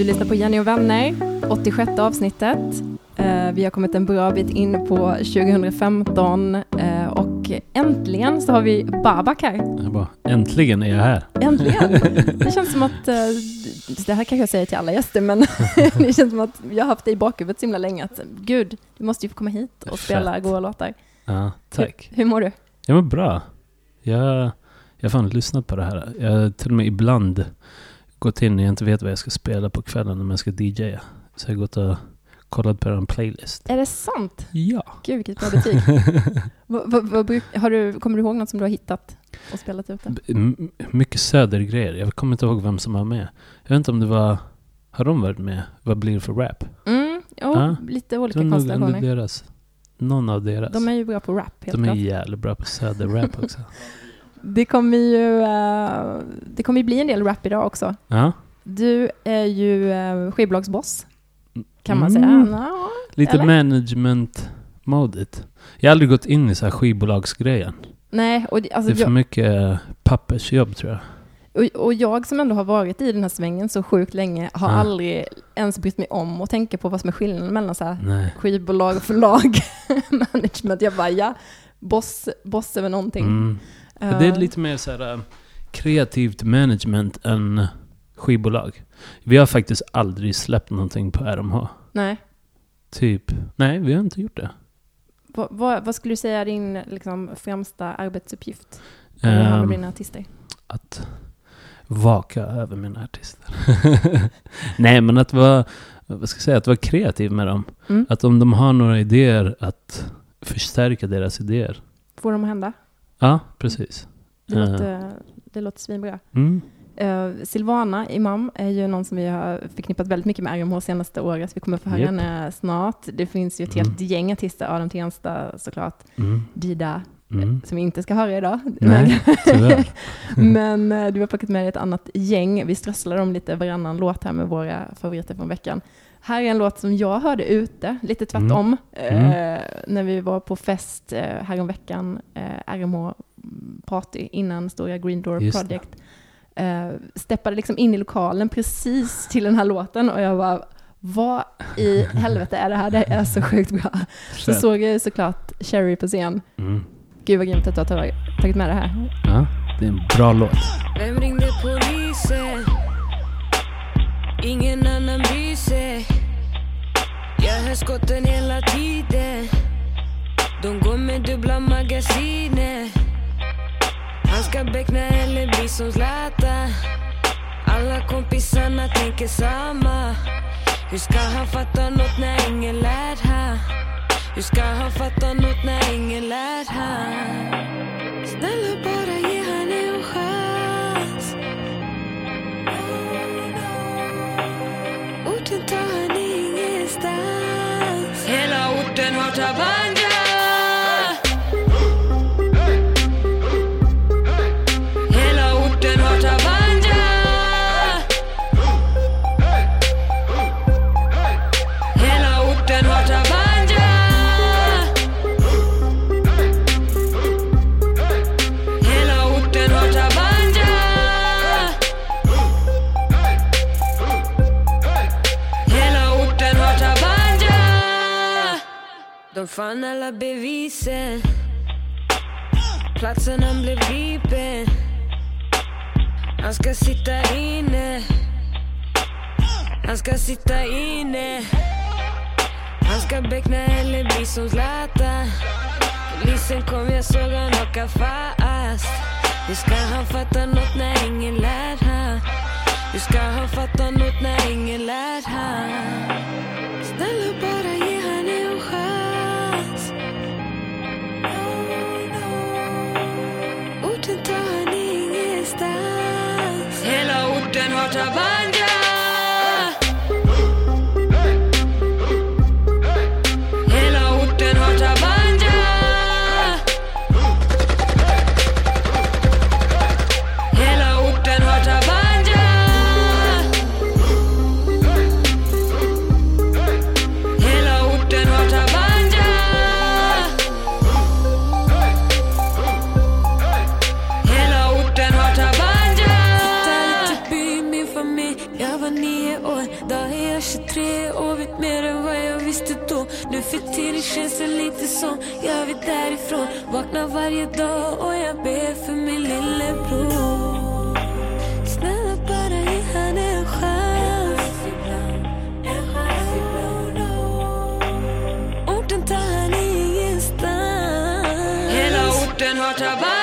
Du lyssnar på Jenny och vänner, 86 avsnittet. Eh, vi har kommit en bra bit in på 2015 eh, och äntligen så har vi Babak här. Jag bara, äntligen är jag här. Äntligen! Det känns som att, eh, det här kanske jag säger till alla gäster, men det känns som att jag har haft dig i bakhuvudet så himla länge att gud, du måste ju få komma hit och spela goa låtar. Ja, tack. Hur, hur mår du? Jag mår bra. Jag, jag har fan lyssnat på det här. Jag till och med ibland gått in och jag inte vet vad jag ska spela på kvällen om jag ska DJa. Så jag har gått och kollat på en playlist. Är det sant? Ja. Gud, vilket bra betyg. har du, kommer du ihåg något som du har hittat och spelat ute? M- mycket södergrejer. Jag kommer inte ihåg vem som var med. Jag vet inte om det var... Har de varit med? Vad blir det för rap? Mm, jo, Ja. lite olika konstellationer. deras. Någon av deras. De är ju bra på rap, helt De är klart. jävligt bra på söderrap också. Det kommer ju eh, det kommer ju bli en del rap idag också. Ja. Du är ju uh, skivbolagsboss, kan man Mm. säga. Nå, Lite Eller? management-modet. Jag har aldrig gått in i så här skivbolagsgrejen. nej, och, det- alltså, det är för jag, mycket eh, pappersjobb tror jag. och, och jag som ändå har varit i den här svängen så sjukt länge har Ja. aldrig ens brytt mig om att tänka på vad som är skillnaden mellan så här Nej. skivbolag och förlag, management. Jag bara, ja, boss, boss över någonting. Mm. Det är Eh, lite mer så här eh, kreativt management än skivbolag. Vi har faktiskt aldrig släppt någonting på RMH. Nej. Typ. Nej, vi har inte gjort det. Vad, vad, vad skulle du säga är din liksom, främsta arbetsuppgift? När du har med Ehm, dina artister? att vaka över mina artister. Nej, men att vara, vad ska jag säga, att vara kreativ med dem. Mm. Att om de har några idéer, att förstärka deras idéer. Får de hända? Ja, precis. Det Eh, låter, det låter svinbra. Mm. Uh, Silvana Imam är ju någon som vi har förknippat väldigt mycket med RMH senaste året. Vi kommer få höra Japp. henne snart. Det finns ju ett Mm. helt gäng artister, Adam Tensta såklart, Mm. Dida, Mm. som vi inte ska höra idag. Nej. Men eh, du har plockat med dig ett annat gäng. Vi strösslar om lite varannan låt här med våra favoriter från veckan. Här är en låt som jag hörde ute, lite tvärtom, Mm. eh, när vi var på fest eh, häromveckan, eh, RMH party innan stora Green Door Just. Project. Eh, steppade liksom in i lokalen precis till den här låten och jag var vad i helvete är det här? Det är så sjukt bra. Så såg jag ju såklart Cherry på scen. Mm. Gud vad grymt att du har tagit- tagit med det här. Ja, det är en bra låt. Vem ringde polisen? Ingen annan skotten hela tiden. De går med dubbla magasiner. Han ska beckna eller bli som Zlatan. Alla kompisarna tänker samma. Hur ska han fatta något när ingen lär han? Hur ska han fatta något när ingen lär han? Hela orten De fann alla bevisen. Platsen han blev gripen. Han ska sitta inne. Han ska sitta inne. Han ska beckna eller bli som Zlatan. Polisen kom, jag såg han åka fast. Hur ska han fatta nåt när ingen lär han? Hur ska han fatta nåt när ingen lär han? Orten har Nu tiden känns det lite som jag vill därifrån. Vaknar varje dag och jag ber för min lillebror. Snälla bara ge han en chans. Orten tar han ingenstans. Hela orten har Tabanja.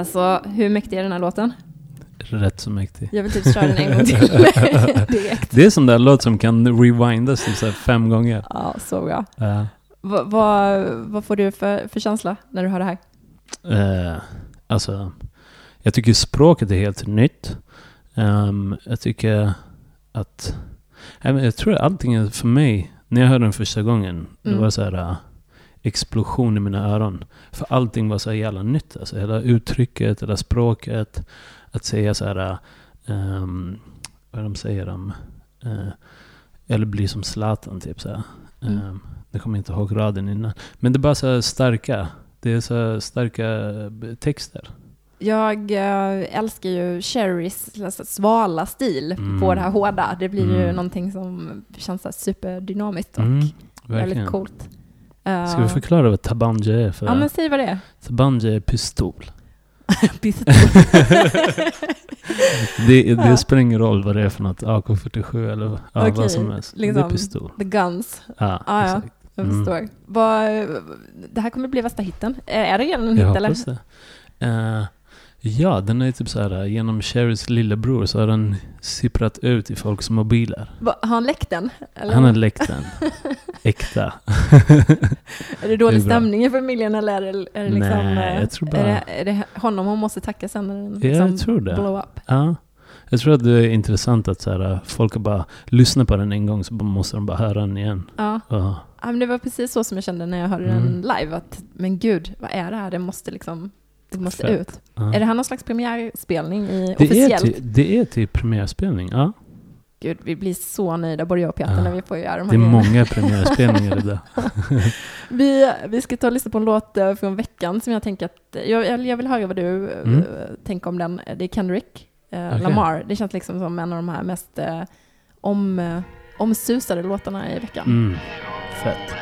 Alltså, hur mäktig är den här låten? Rätt så mäktig. Jag vill typ köra den en gång till. Direkt. Det är sån där låt som kan rewindas typ så fem gånger. Ja, så bra. Va, vad, vad får du för, för känsla när du hör det här? Eh, alltså, jag tycker språket är helt nytt. Ehm, jag tycker att... Jag tror att allting är för mig, när jag hörde den första gången, det Mm. var så här uh, explosion i mina öron. För allting var så jävla nytt. Alltså, hela uttrycket, hela språket. Att säga så här... Um, vad de säger om... Uh, eller bli som Zlatan, typ så här. Mm. Um, jag kommer inte ihåg raden innan. Men det är bara så starka. Det är så starka eh, texter. Jag eh, älskar ju Cherrys alltså, svala stil Mm. på det här hårda. Det blir ju Mm. någonting som känns superdynamiskt och Mm, väldigt coolt. Eh, Ska vi förklara vad tabanja är? För Ja, men säg vad det är. Tabanja är pistol. Pistol. Det, det Ja. spelar ingen roll vad det är för något. AK47 eller ja, Okej, vad som helst. det liksom. är pistol. The Guns. Ja, Ah, ja. exakt. Jag Mm. förstår. Vad, det här kommer bli värsta hitten. Är det redan en Jag hit eller? hoppas det. Eh, ja, den är typ så här. Genom Cherrys lillebror så har den sipprat ut i folks mobiler. Va, har han läckt den? Eller? Han har läckt den. Äkta. är det dålig Det är stämning i familjen eller är det, är det liksom... Nej, eh, jag tror är, bara- det, är det honom hon måste tacka sen när den Ja, liksom jag tror det. blow up? Ja. Jag tror att det är intressant att så här, folk bara lyssnar på den en gång så måste de bara höra den igen. Ja. Ja. Ja, men det var precis så som jag kände när jag hörde Mm. den live. Att, men gud, vad är det här? Det måste liksom det måste Fett. ut. Ja. Är det här någon slags premiärspelning i, det, är officiellt? till, det är till premiärspelning, ja. Gud, vi blir så nöjda, både jag och Peter, Ja. när vi får göra de Det här är grejerna. många premiärspelningar idag. Vi, vi ska ta och lyssna på en låt eh, från veckan som jag tänker att, jag, jag, jag vill höra vad du eh, Mm. tänker om den. Det är Kendrick eh, Okej. Lamar. Det känns liksom som en av de här mest eh, om, eh, omsusade låtarna i veckan. Mm. Fett.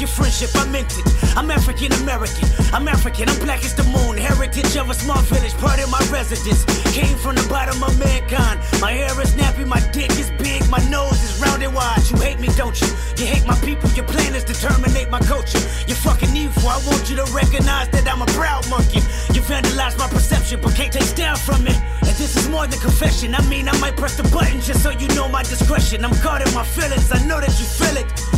Your friendship, I meant it. I'm African American. I'm African. I'm black as the moon. Heritage of a small village, part of my residence. Came from the bottom of mankind. My hair is nappy, my dick is big, my nose is round and wide. You hate me, don't you? You hate my people. Your plan is to terminate my culture. You're fucking evil. I want you to recognize that I'm a proud monkey. You vandalized my perception, but can't take down from it. And this is more than confession. I mean, I might press the button just so you know my discretion. I'm guarding my feelings. I know that you feel it.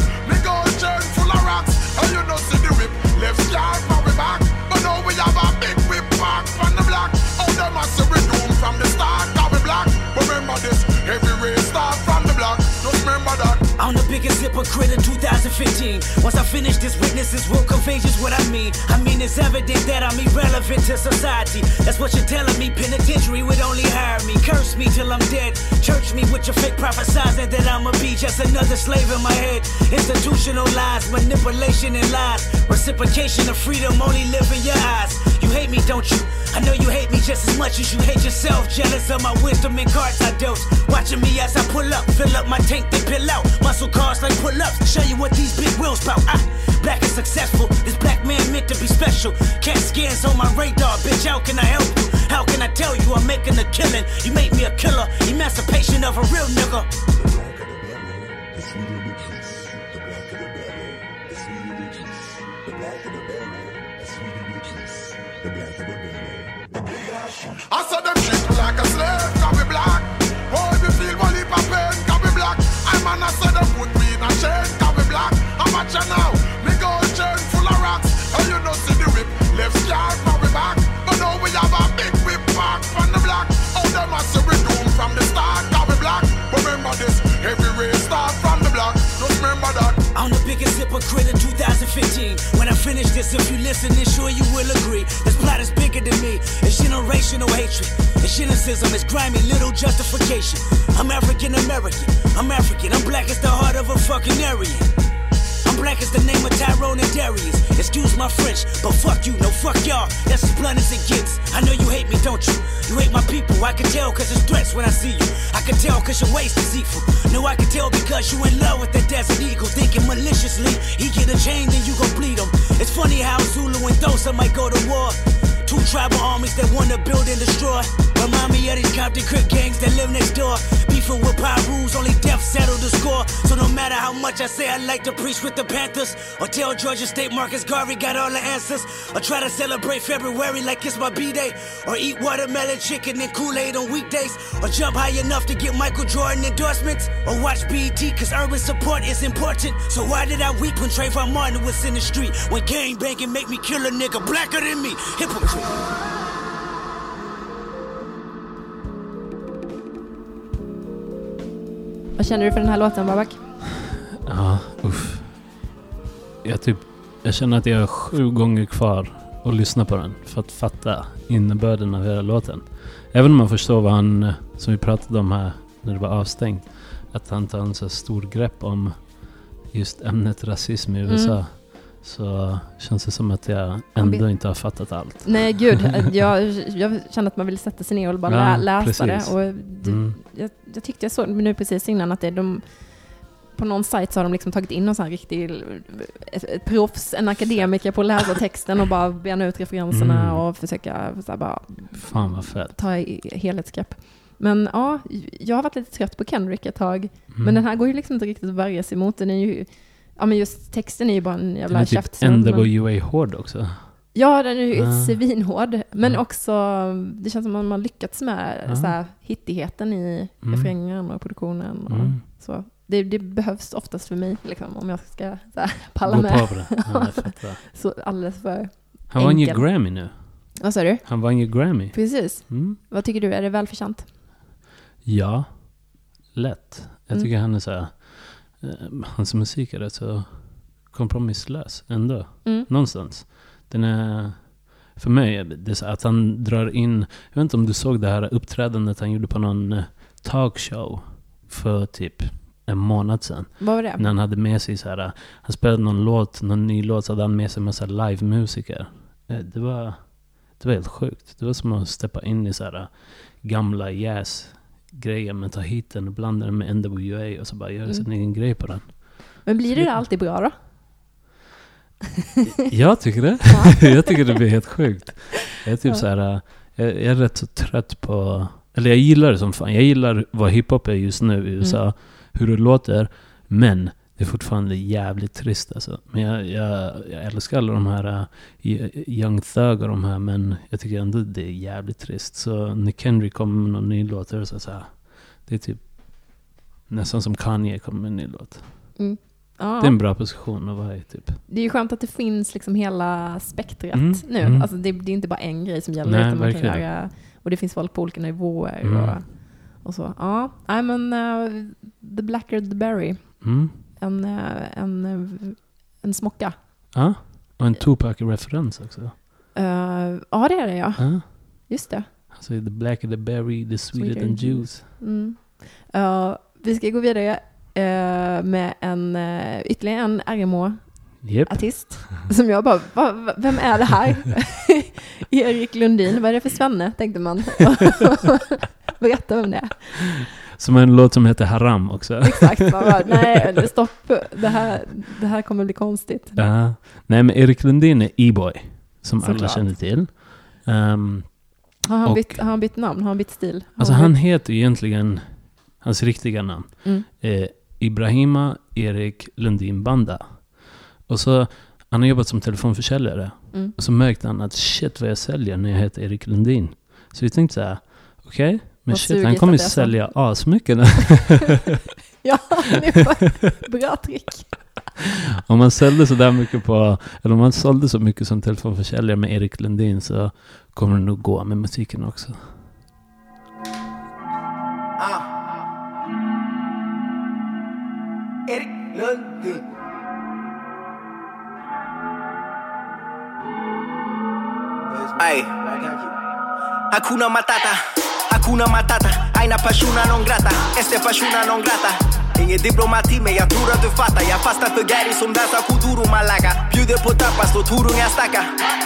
2015. Once I finish this, witnesses will convey just what I mean. I mean, it's evident that I'm irrelevant to society. That's what you're telling me. Penitentiary would only hire me. Curse me till I'm dead. Church me with your fake prophesizing that I'ma be just another slave in my head. Institutional lies, manipulation and lies. Reciprocation of freedom only live in your eyes. Hate me, don't you? I know you hate me just as much as you hate yourself. Jealous of my wisdom and cards I dealt. Watching me as I pull up, fill up my tank, they pill out. Muscle cars like pull ups. Show you what these big wheels bout. I, black and successful. This black man meant to be special. Cat scans on my radar, bitch. How can I help you? How can I tell you I'm making a killing? You make me a killer. Emancipation of a real nigga. I saw them treat me like a slave, black. Feel one of black. I man, I said them put me in a black. Much you now? Me gold chain full of rocks. And you know see the whip, left biggest hypocrite in 2015. When I finish this, if you listen, then sure you will agree. This plot is bigger than me. It's generational hatred. It's cynicism. It's grimy little justification. I'm African American. I'm African. I'm black as the heart of a fucking Aryan. Black as the name of Tyrone and Darius. Excuse my French, but fuck you, no fuck y'all. That's as blunt as it gets. I know you hate me, don't you? You hate my people. I can tell cause it's threats when I see you. I can tell cause your waist is evil. No, I can tell because you in love with the desert eagle. Thinking maliciously. He get a chain, then you gon' bleed him. It's funny how Zulu and Dosa might go to war. Tribal armies that wanna build and destroy. Remind me of these Compton Crip gangs that live next door. Beefing with power rules, only death settle the score. So no matter how much I say I like to preach with the Panthers, or tell Georgia State Marcus Garvey got all the answers, or try to celebrate February like it's my B-Day, or eat watermelon chicken and Kool-Aid on weekdays, or jump high enough to get Michael Jordan endorsements, or watch BET cause urban support is important. So why did I weep when Trayvon Martin was in the street? When gang banging make me kill a nigga blacker than me? Hypocrite. Vad känner du för den här låten Babak? Ja, uff. Jag, typ, jag känner att jag har sju gånger kvar att lyssna på den för att fatta innebörden av hela låten. Även om man förstår vad han, eh, som vi pratade om här när det var avstängt, att han tar en så stor grepp om just ämnet rasism i Mm. Så känns det som att jag ändå inte har fattat allt. Nej gud, jag, jag känner att man vill sätta sig ner och bara Ja, lä, läsa precis. det. Och du, Mm. jag, jag tyckte jag såg nu precis innan att det de på någon sajt så har de liksom tagit in någon sån här riktig ett proffs, en akademiker på att läsa texten och bara bena ut referenserna Mm. och försöka så bara Fan vad fett. ta helhetsgrepp. Men ja, jag har varit lite trött på Kendrick ett tag. Mm. Men den här går ju liksom inte riktigt att värja sig mot. Den är ju, ja men just texten är ju bara en jävla är typ käftsmäll. men- NWA hård också. Ja, den är ju Ah. svinhård. Men Ja. också, det känns som att man har lyckats med Ja. så här, hittigheten i Mm. refrängen och produktionen. Och Mm. så. Det, det behövs oftast för mig, liksom, om jag ska så här, palla Gå med. på det. Ja. Så alldeles för... Han vann ju. Grammy nu. Vad sa du? Han vann ju Grammy. Precis. Mm. Vad tycker du? Är det välförtjänt? Ja, lätt. Jag Mm. tycker han är så här, hans musik är rätt så kompromisslös ändå. Mm. Någonstans. Den är, för mig, är det så att han drar in, jag vet inte om du såg det här uppträdandet han gjorde på någon eh, talkshow för typ en månad sedan. Vad var det? När han hade med sig så här, eh, han spelade någon låt, någon ny låt, så hade han med sig en massa livemusiker. Eh, Det var, det var helt sjukt. Det var som att steppa in i så här eh, gamla jazz-grejer, men ta hit den och blanda den med NWA och så bara göra Mm. sin egen grej på den. Men blir det alltid bra då? Jag tycker det. Ja. jag tycker det blir helt sjukt. Jag är typ Ja. så här, jag, jag är rätt så trött på... Eller jag gillar det som fan. Jag gillar vad hiphop är just nu i USA. Mm. Hur det låter. Men det är fortfarande jävligt trist alltså. Men jag, jag, jag älskar alla de här uh, Young Thug och de här. Men jag tycker ändå det är jävligt trist. Så när Kendrick kommer med någon ny låt. Så så här, det är typ nästan som Kanye kommer med en ny låt. Ja. Det är en bra position att vara i typ. Det är ju skönt att det finns liksom hela spektrat Mm, nu. mm. Alltså det, det är inte bara en grej som gäller, Nej, utan man kan göra, och det finns folk på olika nivåer Mm. och, och så. Ja, nej men uh, the blacker the berry. Mm. En, eh, en, eh, en smocka. Ja, och en Tupac-referens också. Eh, ja, det är det ja. Ja. Just det. Alltså, the blacker the berry, the sweeter than juice. Mm. Eh, vi ska gå vidare eh, med en, uh, ytterligare en RMH-artist. Japp. Som jag bara, va, va, vem är det här? Erik Lundin, vad är det för svenne? Tänkte man. Berätta vem det är. Som en låt som heter Haram också. Exakt, man bara, nej stopp, det här, det här kommer bli konstigt. Ja. Nej, men Erik Lundin är E-boy. Som alla Såklart. känner till. Ehm, Har han, Och- bytt, har han bytt namn? Har han bytt stil? Har alltså han han heter egentligen, hans riktiga namn, Mm. är Ibrahima Erik Lundin Banda. Och så, han har jobbat som telefonförsäljare. Mm. Och så märkte han att shit vad jag säljer när jag heter Erik Lundin. Så vi tänkte så här, okej, men shit han kommer ju sälja asmycket. Ja, det var bra trick. om man sålde så där mycket på, eller om man sålde så mycket som telefonförsäljare med Erik Lundin så kommer det nog gå med musiken också. Erik Lundin. Ay. Hakuna Matata, Hakuna Matata. Aina persona non grata, este persona non grata Ingen diplomati men jag tror att du fattar. Jag fastnar för Gary som dansar kuduro malaga Bjuder på tapas, låt horungar snacka.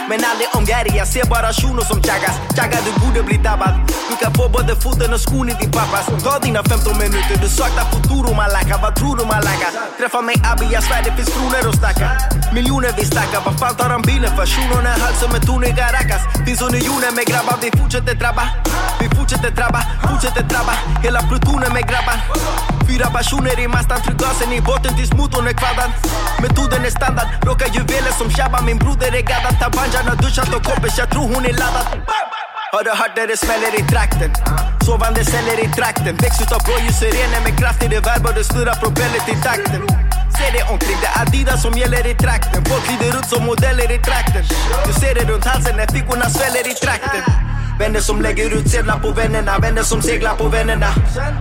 Men aldrig om Gary, jag ser bara shuno som chaggas Chagga du borde bli dabbad. Du kan få både foten och skon i din pappas. Ta dina 15 minuter, du saknar futuro malaka Vad tror du malaga? Träffa mig abi, jag svär det finns kronor att stacka Miljoner vi stackar, vad fan tar han bilen för? Shunon är halv som en ton i Caracas. Finns unionen med grabbar, vi fortsätter drabba Vi fortsätter drabba, fortsätter drabba Hela plutonen med grabbar. Fyra personer i mastan, tryck gasen i botten tills motorn är kvaddad Metoden är standard, råkar juveler som Shabba. Min broder är gaddad, tar banjan har duschat och kompis Jag tror hon är laddad. Har du hört när det smäller i trakten? Sovande celler i trakten Växt utav blåljussirener med kraft i reverb och det snurrar propellret i takten. Se det omkring, det är Adidas som gäller i trakten. Folk glider ut som modeller i trakten. Du ser det runt halsen när fickorna sväller i trakten. Vänner som lägger ut sedlar på vännerna Vänner som seglar på vännerna.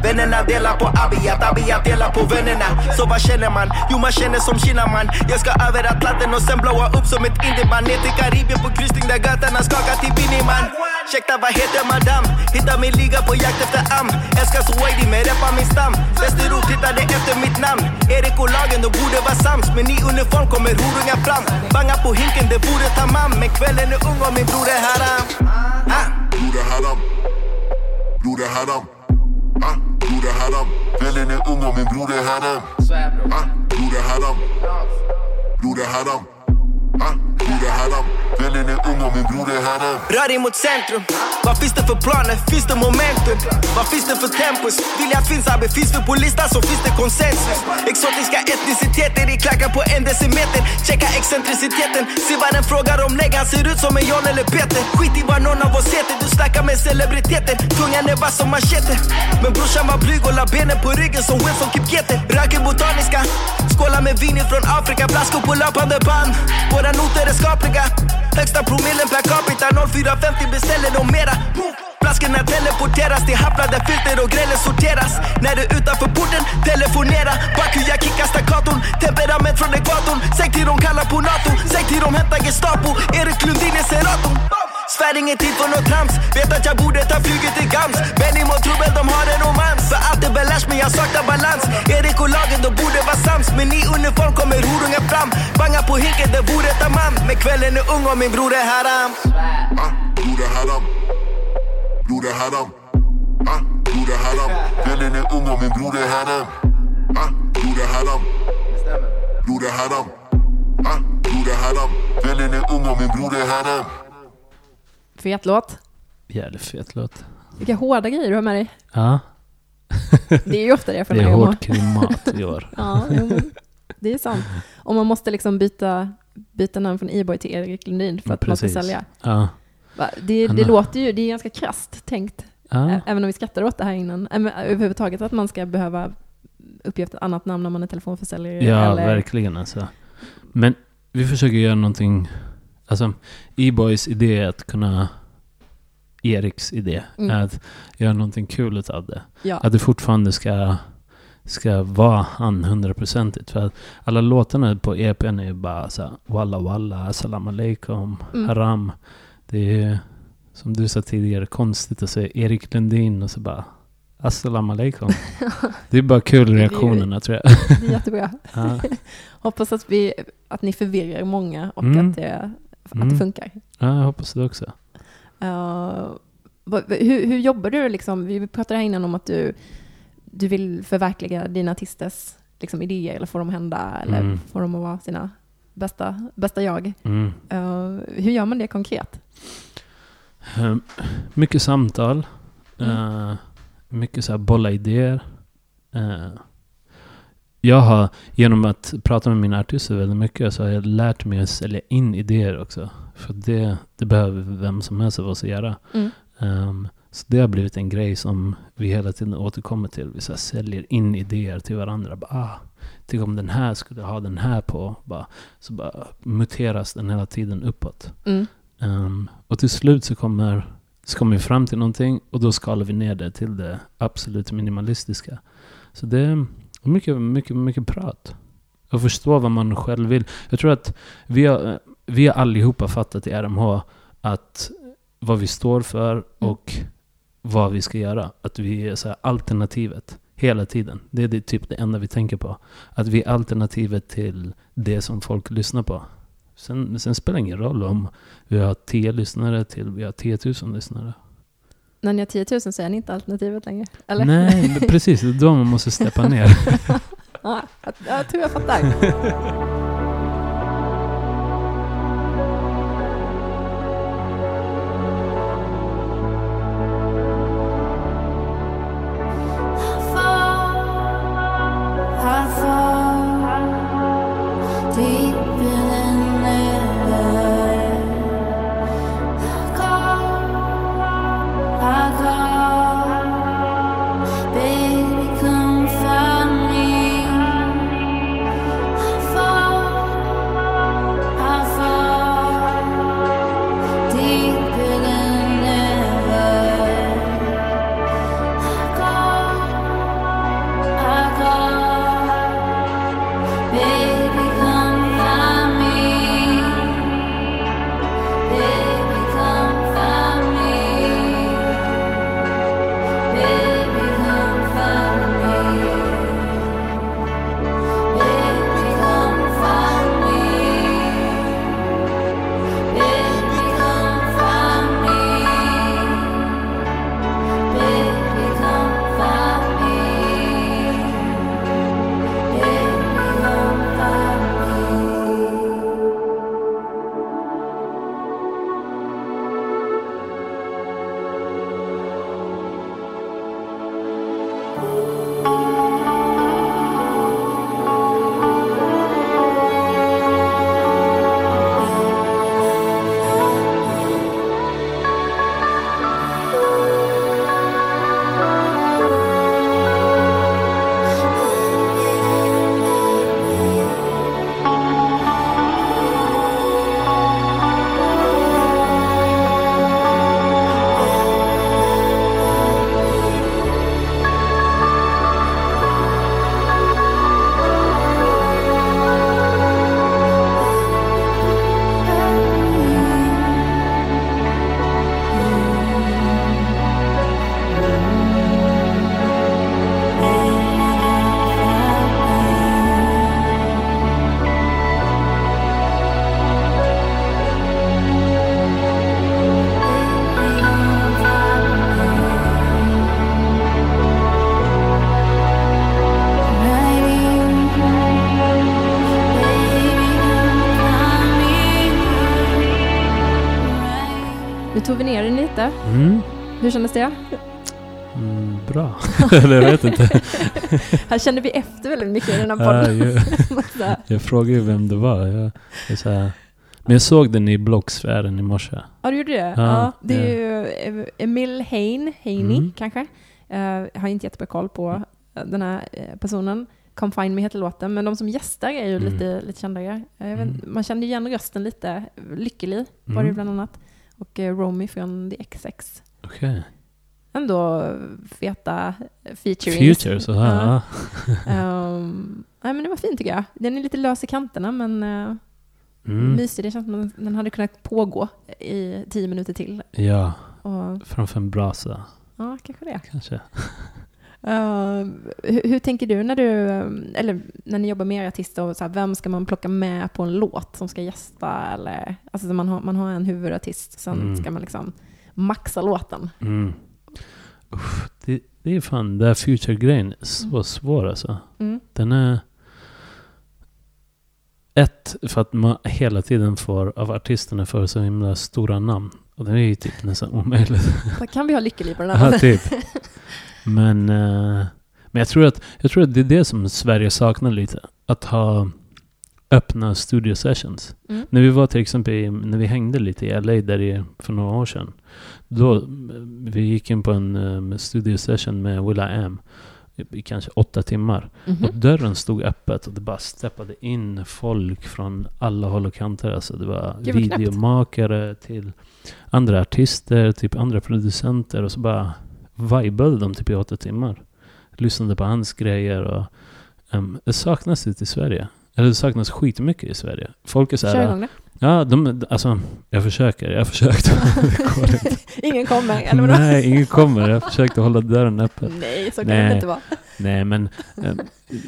Vännerna delar på Abiyat, Abiyat delar på vännerna. Så vad känner man? Jo man känner som Kinnaman. Jag ska över Atlanten och sen blåa upp som ett indieband Ner till Karibien på kryssning där gatorna skakar till Biniman. Ursäkta vad heter madam? Hittar min liga på jakt efter am. Älskar Swahili men reppar min stam. Västerort tittade efter mitt namn. Erik och lagen, de borde vara sams. Men i uniform kommer horungar fram. Banga på hinken, det vore tamam Men kvällen är ung och min bror är haram. Ah. Bror är haram. Bror är haram. Ah, bror är haram. Kvällen är ung och min bror är haram. Ah, bror är haram. Bror är haram. Ah, bror är haram. Är ung och min bror är haram. Rör dig mot centrum. Vad finns det för planer? Finns det momentum? Vad finns det för tempus? Viljan finns, Abbe. Finns vi på listan så finns det konsensus. Exotiska etniciteter i klackar på en decimeter. Checka excentriciteten. Se vad den frågar om lägg. Han ser ut som en John eller Peter. Skit i vad någon av oss heter. Du snackar med celebriteter. Tungan är vass som macheter. Men brorsan var blyg och la benen på ryggen som Wilson Kipketer. Röker botaniska. Skålar med vin ifrån Afrika. Blaskor på löpande band. Våra noter är vetenskapliga. Högsta promillen per capita 0450 beställer de mera. Flaskorna teleporteras till happlar där filter och grejer sorteras. När du är utanför porten, telefonera. Baku jag kickar staccaton Temperament från ekvatorn Säg till dem kallar på NATO Säg till dem hämta Gestapo. Erik Lundin är seratorn Svär ingen tid för nåt trams Vet att jag borde ta flyget till Gams Benny mot trubbel, de har en romans För allt är belärs men jag saknar balans Erik och lagen, de borde vara sams Men i uniform kommer horungen fram Banga på hinken, det vore tamam Men kvällen är ung och min bror är haram Ah, bror är haram. Bror är haram. Ah, bror är haram. Kvällen är ung och min bror är haram. Ah, bror är haram. Bror är haram. Ah, bror är haram. Kvällen är ung och min bror är haram. Fet låt. Jävligt fet låt. Vilka hårda grejer du har med dig. Ja, Det är ju ofta det för det är hårt klimat i år. Ja, det är sant. Om man måste liksom byta, byta namn från E-boy till Erik Lundin för att man ska sälja. Ja. Det, det låter ju, det är ganska krasst tänkt. Ja. Även om vi skrattar åt det här innan. Även överhuvudtaget att man ska behöva uppge ett annat namn när man är telefonförsäljare. Ja, eller, verkligen alltså. Men vi försöker göra någonting, alltså E-boys idé är att kunna, Eriks idé Mm. är att göra någonting kul utav det. Ja, Att det fortfarande ska ska vara han hundraprocentigt. För att alla låtarna på EPn är bara så här, Walla walla, Assalamu alaikum, Mm. Haram. Det är som du sa tidigare, konstigt att säga Erik Lundin och så bara Assalamu alaikum. Det är bara kul reaktionerna tror jag. Det är jättebra. Ja. Hoppas att, vi, att ni förvirrar många och Mm. att, det, att Mm. det funkar. ja, jag hoppas det också. Uh, hur, hur jobbar du? Liksom? Vi pratade här innan om att du, du vill förverkliga dina artisters liksom, idéer eller få dem att hända eller Mm. få dem att vara sina bästa, bästa jag. Mm. Uh, hur gör man det konkret? Eh, Mycket samtal. Mm. Eh, mycket så här bolla idéer. Jag har, genom att prata med mina artister väldigt mycket, så har jag lärt mig att sälja in idéer också. För det, det behöver vem som helst av oss att göra. Mm. Ehm, så det har blivit en grej som vi hela tiden återkommer till. Vi så säljer in idéer till varandra. Bara, ah, Tänk om den här skulle ha den här på. Bara, så bara muteras den hela tiden uppåt. Mm. Ehm, och till slut så kommer, så kommer vi fram till någonting och då skalar vi ner det till det absolut minimalistiska. Så det mycket, mycket, mycket prat. Och förstå vad man själv vill. Jag tror att vi har, vi har allihopa fattat i RMH att vad vi står för och vad vi ska göra. Att vi är så här alternativet hela tiden. Det är det, typ det enda vi tänker på. Att vi är alternativet till det som folk lyssnar på. Sen, sen spelar det ingen roll om vi har 10 lyssnare till vi har 10 000 lyssnare. När ni har 10 000 så är ni inte alternativet längre? Eller? Nej, precis. Det är då man måste steppa ner. Ja, jag tror jag fattar. Hur kändes det? Mm, bra. Eller jag vet inte. Här kände vi efter väldigt mycket i den här podden. jag, jag frågade ju vem det var. Jag, jag så här, men jag såg den i bloggsfären i morse. Ja, du gjorde det? Ja, Ja, det är ja. ju Emil Hein, Heini Mm. kanske. Eh, Jag har inte jättebra koll på den här eh, personen. Come Find Me heter låten, men de som gästar är ju Mm. lite, lite kändare. Vet, Mm. Man kände igen rösten lite. Lykkeli var det Mm. bland annat. Och eh, Romy från The XX. Okej. ändå feta featurings. Future, så här. Ja. Ehm, nej, men det var fint tycker jag. Den är lite lös i kanterna men uh, Mm. mysig. Det känns som att den hade kunnat pågå i tio minuter till. ja, Och, framför en brasa ja, kanske det. kanske. Uh, hur, hur tänker du när du, um, eller när ni jobbar med er artister, och så här, vem ska man plocka med på en låt som ska gästa? Eller, alltså man har, man har en huvudartist, sen Mm. ska man liksom maxa låten. Mm. Uff, det, det är fan, den här future-grejen är så svår alltså. Mm. Den är... Ett, för att man hela tiden får, av artisterna får så himla stora namn. Och det är ju typ nästan omöjligt. Så kan vi ha lyckeliv på den här Ja, typ. Men, eh, men jag, tror att, jag tror att det är det som Sverige saknar lite. Att ha öppna studio sessions. Mm. När vi var till exempel, i, när vi hängde lite i LA där i, för några år sedan. Då, eh, vi gick in på en um, studio session med Willa M. I, kanske åtta timmar. Mhm. Och dörren stod öppet och det bara steppade in folk från alla håll och kanter. Alltså det var Gud, vad knäppt. videomakare till andra artister, typ andra producenter. Och så bara vibade de typ i åtta timmar. Lyssnade på hans grejer och um, det saknas lite i Sverige. Eller det saknas skitmycket i Sverige. Folk är så Kör här, igång det. ja de, alltså jag försöker, jag har försökt. Det går inte. Ingen kommer, eller? Nej, ingen kommer. Jag försökte hålla dörren öppen. Nej, så kan Nej. det inte vara. Nej, men eh,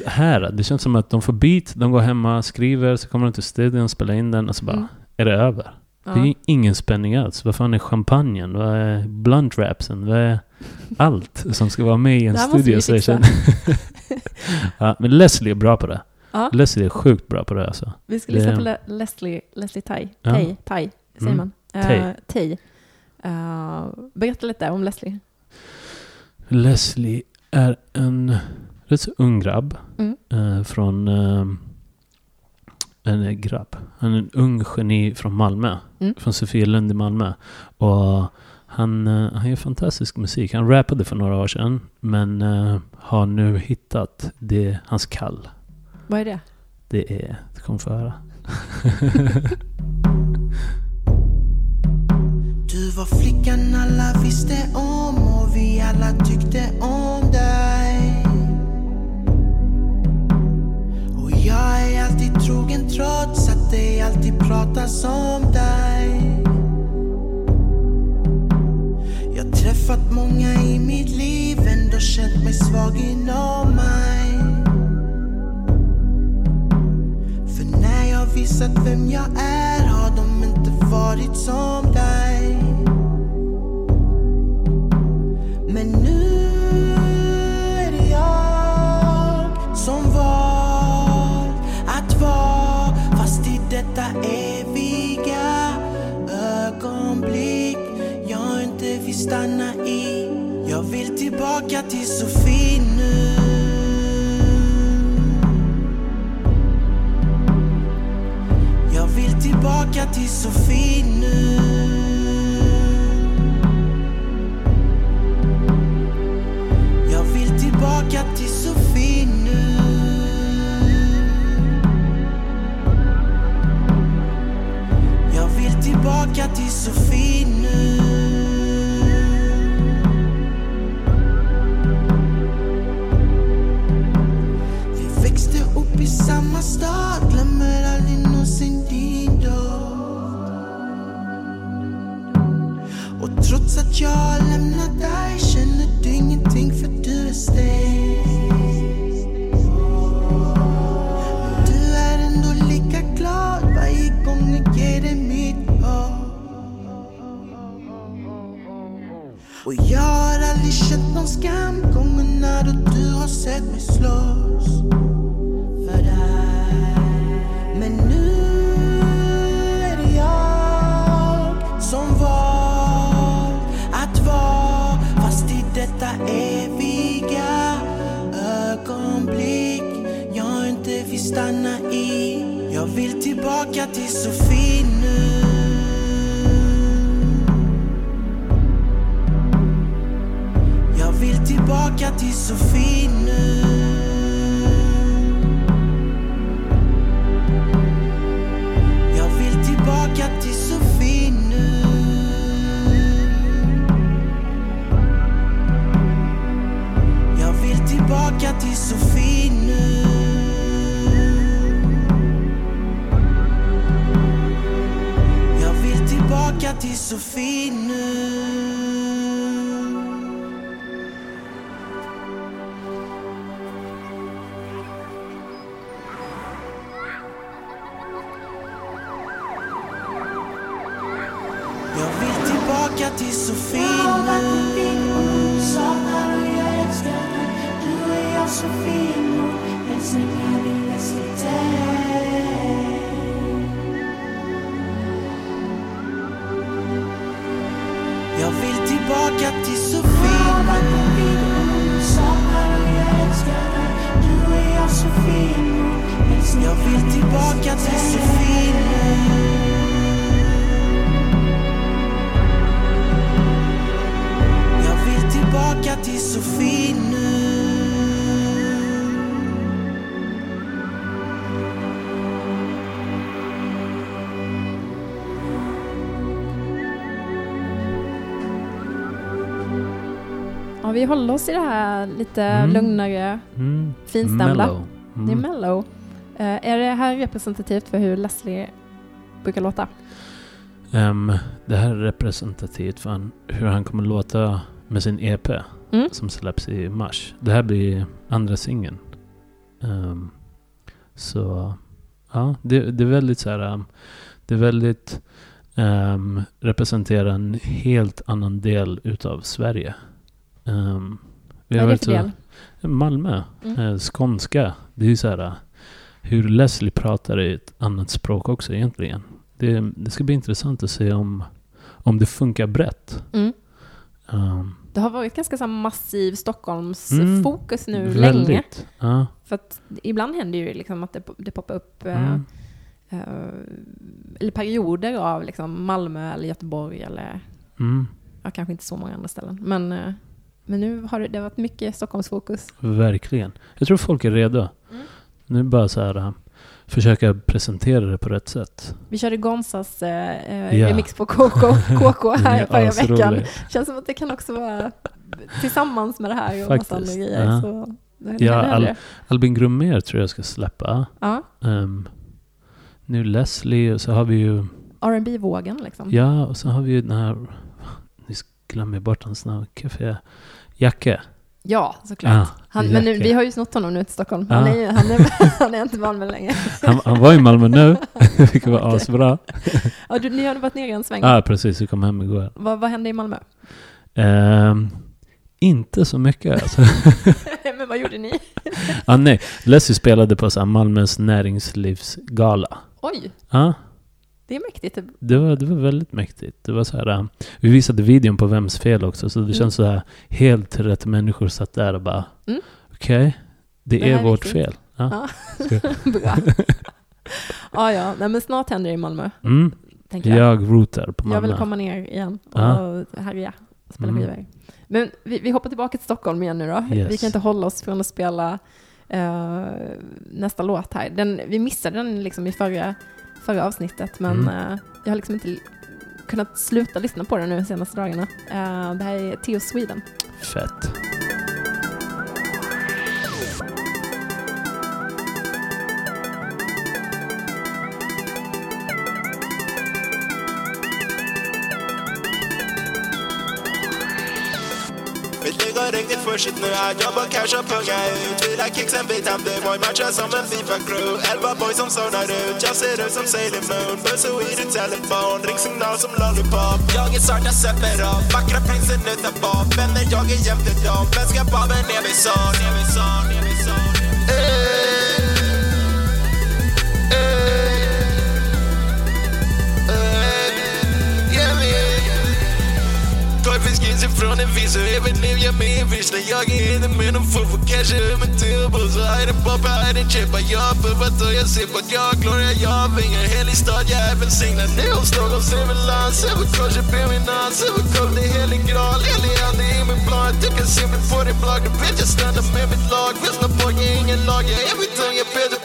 här, det känns som att de får beat, de går hemma, skriver, så kommer de till studion, spelar in den och så bara Mm. är det över. Det är Ja. ingen spänning alls. Vad fan är champagnen? Vad är blunt rapsen? Vad är allt som ska vara med i en studio vi fixa. session? ja, men Leslie är bra på det. Ja. Leslie är sjukt bra på det alltså. Vi ska lyssna på Le- Leslie, Leslie Tai. Ja. Tai, Tai, säger Mm. man. Uh, Tai. Eh, berätta lite om Leslie. Leslie är en rätt så ung grabb. Mm. eh, från... eh, en grabb. Han är en ung geni från Malmö. Mm. Från Sofielund i Malmö. Och han, han gör fantastisk musik. Han rappade för några år sedan. Men har nu hittat det, hans kall. Vad är det? Det är... Det kommer få höra. Du var flickan alla visste om och vi alla tyckte om dig. Och jag är alltid trogen trots att det alltid pratas om dig. Jag träffat många i mitt liv, ändå känt mig svag inom mig. Jag visat vem jag är har de inte varit som dig. Men nu är det jag som valt att vara fast i detta eviga ögonblick jag inte vill stanna i. Jag vill tillbaka till Sofie så fin nu. Vi håller oss i det här lite Mm. lugnare, Mm. finstämda. Mellow. Det är Mm. mellow. Eh, är det här representativt för hur Leslie brukar låta? Ehm, det här är representativt för han, hur han kommer låta med sin EP Mm. som släpps i mars. Det här blir andra singeln. Ehm, så ja, det, det är väldigt så här. um, det är väldigt um, representerar en helt annan del utav Sverige. Um, vi Vad är det för del? Malmö, Mm. eh, skånska. Det är ju så här uh, hur Leslie pratar i ett annat språk också egentligen. Det, det ska bli intressant att se om, om det funkar brett. Mm. Um, Det har varit ganska så massiv Stockholms Mm. nu länge. väldigt. Ja. För ibland händer ju liksom att det, det poppar upp eh, Mm. eh, eller perioder av liksom Malmö eller Göteborg eller Mm. ja, kanske inte så många andra ställen. Men, eh, men nu har det, det har varit mycket Stockholmsfokus. Verkligen. Jag tror folk är redo. Mm. Nu bara så här uh, försöka presentera det på rätt sätt. Vi körde Gonzas eh, Ja. remix på KK, KK här förra veckan. asrolig. Känns som att det kan också vara tillsammans med det här och massa andra Faktiskt, grejer. ja. Så Ja, det. Albin Grumér tror jag ska släppa. ja. Um, nu Leslie och så har vi ju... R&B vågen liksom. Ja, och så har vi ju den här... Nu glömmer jag bort hans namn. Café. Jacke. Ja, såklart. Ah, han, men nu, vi har ju snott honom nu till Stockholm. Han, Ah. är, ju- han, är, han är inte van med längre. Han, han var i Malmö nu, vilket var asbra. Ja, du, ni har varit nere en sväng. Ja, ah, precis. Vi kom hem igår. Vad, vad hände i Malmö? Ehm, inte så mycket alltså. men vad gjorde ni? ah, nej. Leslie spelade på så Malmös näringslivsgala. Oj, Ja, det är mäktigt. det var, det var väldigt mäktigt. Det var så här, äh, vi visade videon på Vems fel också, så det Mm. känns så här helt rätt människor satt där och bara Mm. okej, det, Det här är vårt fel. Ja. Bra. ja, ja. Nej, men snart händer det i Malmö, Mm. jag. Jag rootar på Jag vill Malmö. komma ner igen och Ja. härja och spela Mm. skivor. Men vi, vi hoppar tillbaka till Stockholm igen nu då. Yes. Vi kan inte hålla oss från att spela eh, nästa låt här. Den, vi missade den liksom i förra, förra avsnittet, men Mm. eh, jag har liksom inte kunnat sluta lyssna på den nu de senaste dagarna. Eh, det här är Theo Sweden. Fett. För shit nu, jag bara cash och punga ut Fyra kicks, en bit boy, matchar som en Fifa-crew Elva boys som zonar ut, jag ser ut som Sailor Moon. Buss och i din telefon, ringsignal som lollipop. Jag är svarta separat, vackra prinsen utan bab Vänner, jag är jämte dem, vem ska babben ner vid son? Korvfiskis ifrån en vis och även nu jag med en vissla Jag är inne med nån full för kanske med turbo Så här är det poppa, här är det chippa Jag bubbat och jag ser på att jag gloria Jag vingar helig stad, jag är välsignad nu hos någon stimulans Över korset på min nas, över koll det är helig graal Helig ande i min blad, du kan se mig på din blogg Du vet jag stannar med mitt lag, lyssna på jag är ingen lag Jag är mitt unga Peter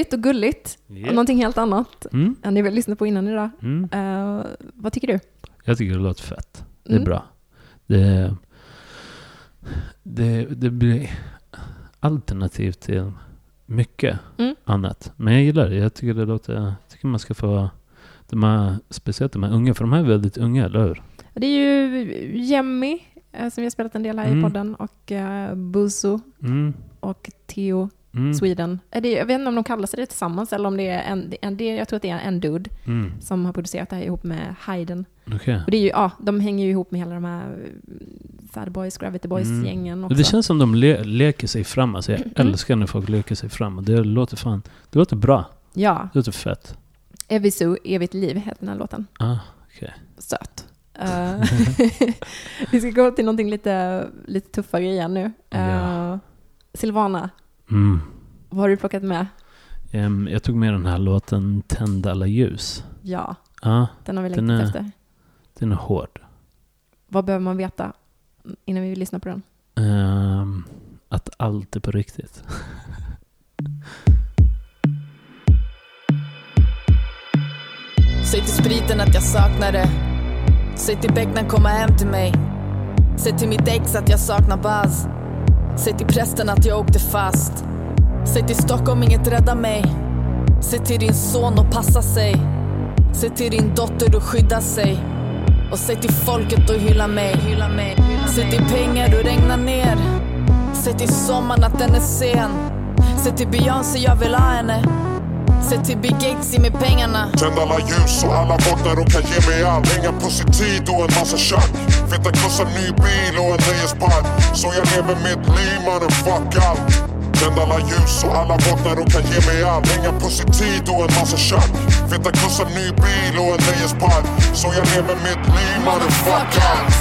poppigt och gulligt. Ja. Och någonting helt annat Mm. än det vi lyssnade på innan idag. Mm. Eh, vad tycker du? Jag tycker det låter fett. Det är Mm. bra. Det, det, det blir alternativ till mycket Mm. annat. Men jag gillar det. Jag tycker det låter... Jag tycker man ska få... De här, speciellt de här unga, för de här är väldigt unga, eller hur? Det är ju Jemmy, eh, som vi har spelat en del här i Mm. podden, och uh, Buzo Mm. och Theo Mm. Sweden. Det, jag vet inte om de kallar sig det tillsammans eller om det är en, en det, jag tror att det är en dude Mm. som har producerat det här ihop med Hayden. Okej. Och det är ju, ja, de hänger ju ihop med hela de här eh, Sad Boys, Gravity Boys-gängen Mm. också. Det känns som de le- leker sig fram. Alltså jag Mm. älskar när folk leker sig fram. Och det låter fan... Det låter bra. Ja, Det låter fett. Evisu, Evigt liv heter den här låten. Ah, okej. Söt. Eh, vi ska gå till någonting lite, lite tuffare igen nu. Eh, Ja. Silvana, Mm. vad har du plockat med? Em, jag tog med den här låten Tänd alla ljus. Ja, Ja, den har vi längtat är- efter. den är hård. Vad behöver man veta innan vi lyssnar på den? Ehm, att allt är på riktigt. Säg till spriten att jag saknar det. Säg till becknen komma hem till mig. Säg till mitt ex att jag saknar Buzz. Säg till prästen att jag åkte fast. Säg till Stockholm inget räddar mig. Säg till din son att passa sig. Säg till din dotter att skydda sig. Och säg till folket att hylla mig. Hylla mig. Säg till pengar att regna ner. Säg till sommaren att den är sen. Säg till Beyoncé jag vill ha henne. Säg till Big Gates i med pengarna. Tänd alla ljus och alla vaknar och kan ge mig allt Hänga på sin tid och en massa tjack. Feta krossa ny bil och en nöjespark. Så jag lever mitt liv mannen, fuck allt Tänd alla ljus och alla vaknar och kan ge mig allt Hänga på sin tid och en massa tjack. Feta krossa ny bil och en nöjespark. Så jag lever mitt liv mannen, fuck allt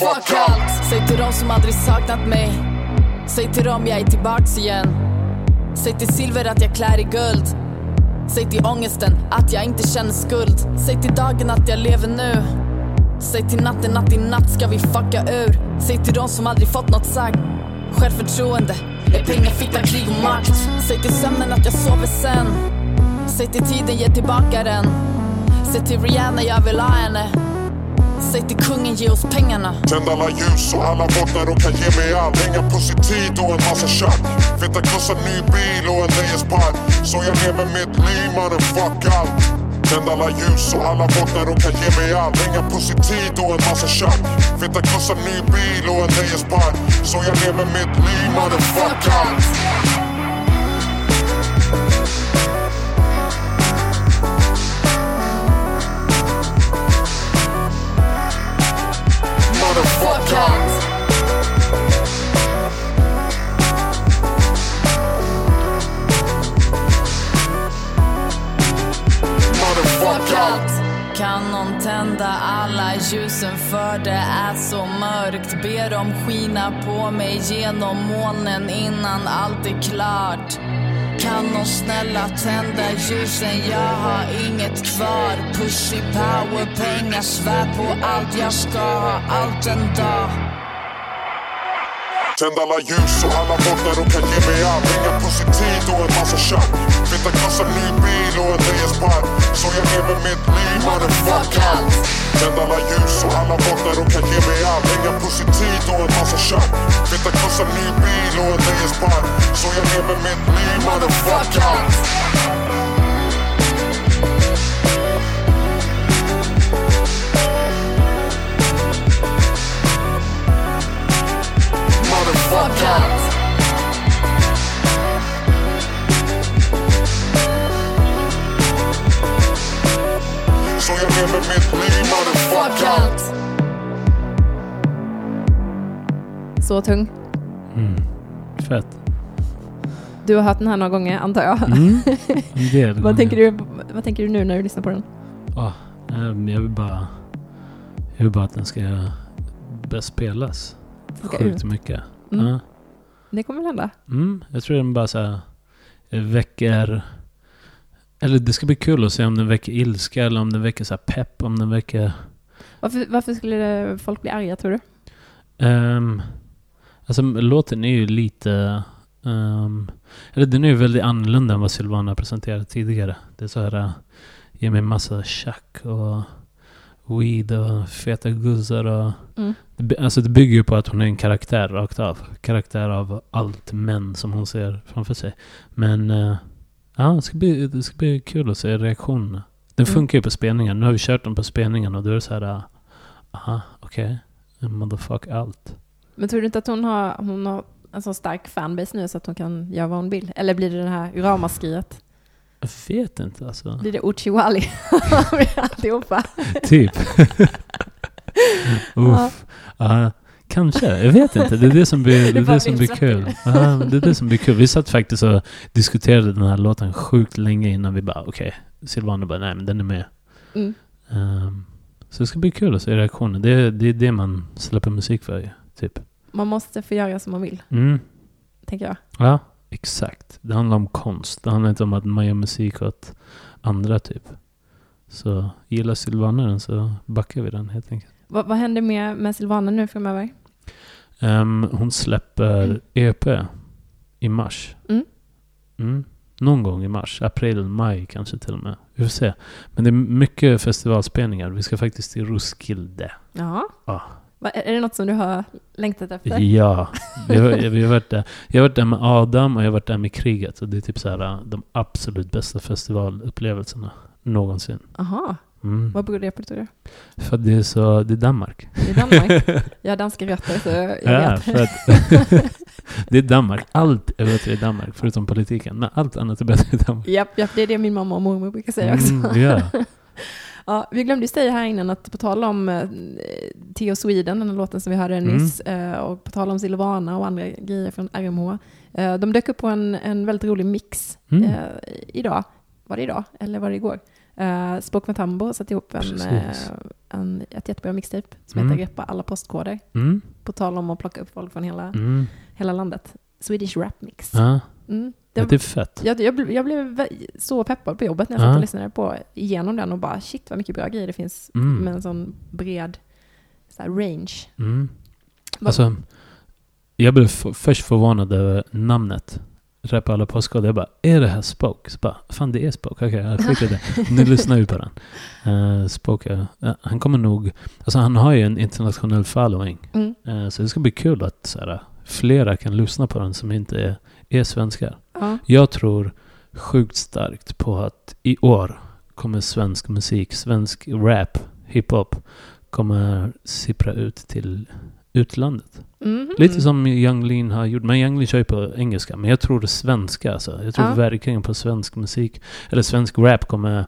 Fuck allt. Säg till dem som aldrig saknat mig. Säg till dem jag är tillbaks igen. Säg till silver att jag klär i guld. Säg till ångesten att jag inte känner skuld. Säg till dagen att jag lever nu. Säg till natten att i natt ska vi fucka ur. Säg till dem som aldrig fått något sagt. Självförtroende är pengar, fitta, krig och makt. Säg till sömnen att jag sover sen. Säg till tiden, ge tillbaka den. Säg till Rihanna, jag vill ha henne. Säg till kungen, ge oss pengarna. Tänd alla ljus och alla vaknar och kan ge mig allt Hänga på sin tid och en massa tjack Feta krossa ny bil och en nöjespark. Så jag lever mitt liv mannen, fuck allt Tänd alla ljus och alla vaknar och kan ge mig allt Hänga på sin tid och en massa tjack Feta krossa ny bil och en nöjespark. Så jag lever mitt liv mannen, fuck allt the Fuck out. Kan någon tända alla ljusen för det är så mörkt Ber dem skina på mig genom molnen innan allt är klart kan någon snälla tända ljusen, jag har inget kvar. Pussy power, pengar, svär på allt. Jag ska ha allt en dag. Tänd alla ljus och alla vaknar och kan ge mig allt Hänga på sin tid och en massa tjack. Feta krossa ny bil och en nöjespark Så jag lever mitt liv motherfucker. Tänd alla ljus och alla vaknar och kan ge mig allt. Hänga puss i tid och en massa tjack Fitta krossa ny bil och en nöjespark Så jag lever mitt liv motherfucker. Fuck Så jag lever mitt liv allt. Så tung. Mm. Fett. Du har hört den här några gånger, antar jag. Mm. Vad, gånger. tänker du, vad tänker du nu när du lyssnar på den? Ehm, jag vill bara... Jag vill bara att den ska börja spelas. Ska Sjukt ut. mycket. Mm. Ja. Det kommer väl hända. Mm, jag tror den bara så här väcker... Eller det ska bli kul att se om den väcker ilska eller om den väcker så pepp, om den väcker... Varför, varför skulle folk bli arga tror du? Um, alltså låten är ju lite... ehm, eller den är ju väldigt annorlunda än vad Silvana presenterade tidigare. Det är så här... Uh, ge mig massa tjack och weed och feta guzzar och... Mm. Det, alltså det bygger ju på att hon är en karaktär rakt av. Karaktär av allt män som hon ser framför sig. Men... eh, ja, det ska, bli, det ska bli kul att se reaktionerna. Den Mm. funkar ju på spelningen. Nu har vi kört den på spelningen och då är det så här... uh, Aha, okej. Motherfuck allt. Men tror du inte att hon har, hon har en så stark fanbase nu så att hon kan göra vad hon vill? Eller blir det det här ramaskriet? Jag vet inte alltså. Blir det Uchiwali? Alltihopa? Typ. Uff. Ja, kanske. Jag vet inte. Det är det som blir, det Det det som blir kul. Ja, det är det som blir kul. Vi satt faktiskt och diskuterade den här låten sjukt länge innan vi bara okej. Silvana bara nej men den är med. Mm. Ehm, så det ska bli kul att se reaktionen. Det, är- det är det man släpper musik för. Typ. Man måste få göra som man vill, Mm. tänker jag. Ja, exakt. Det handlar om konst. Det handlar inte om att man gör musik åt andra typ. Så gillar Silvana den så backar vi den helt enkelt. Vad, vad händer med, med Silvana nu framöver? Ehm, hon släpper EP i mars. Mm. Mm. Någon gång i mars. April, maj kanske till och med. Vi får se. Men det är mycket festivalspelningar. Vi ska faktiskt till Roskilde. Ja. Ja. Va, är det något som du har längtat efter? Ja, vi har, vi har varit där. Jag har varit där med Adam och jag har varit där med kriget. Och det är typ så här de absolut bästa festivalupplevelserna någonsin. Aha. Mm. Vad beror det på tror du? För att det är så, det är Danmark. Det är Danmark. Jag har danska rötter så jag Ja, vet. för att det är Danmark. Allt är bättre i Danmark, förutom politiken. Men allt annat är bättre i Danmark. Japp, japp, det är det min mamma och mormor brukar säga också. Mm, ja. Ja, vi glömde ju säga här innan att på tal om eh, Theo Sweden, den låten som vi hörde Mm. nyss, eh, och på tal om Silvana och andra grejer från RMH, eh, de dök upp på en, en väldigt rolig mix Mm. eh, idag. Var det idag? Eller var det igår? Eh, Spoke med Tambo satte ihop en, Precis. eh, en, ett jättebra mixtape som Mm. heter Greppa alla postkoder. Mm. På tal om att plocka upp folk från hela, Mm. hela landet. Swedish Rap Mix. Ja, Mm. ja, det är fett. Jag, jag, blev- jag blev så peppad på jobbet när jag satt Ja. och lyssnade på igenom den och bara shit vad mycket bra grejer det finns Mm. med en sån bred så range. Mm. Alltså, jag blev först förvånad över namnet. Rappa alla påskkoder. Jag bara, är det här Spoke? Så bara, fan det är Spoke. Okej, jag skiter i det. Nu lyssnar vi på den. Uh, Spoke, ja, han kommer nog... Alltså han har ju en internationell following. Mm. Eh, så det ska bli kul att så här, flera kan lyssna på den som inte är, är svenskar. Ja. Jag tror sjukt starkt på att i år kommer svensk musik, svensk rap, hiphop kommer sippra ut till utlandet. Mhm. Lite som Young Lean har gjort. Men Young Lean kör ju på engelska. Men jag tror det svenska alltså. Jag tror Ja. verkligen på svensk musik. Eller svensk rap kommer,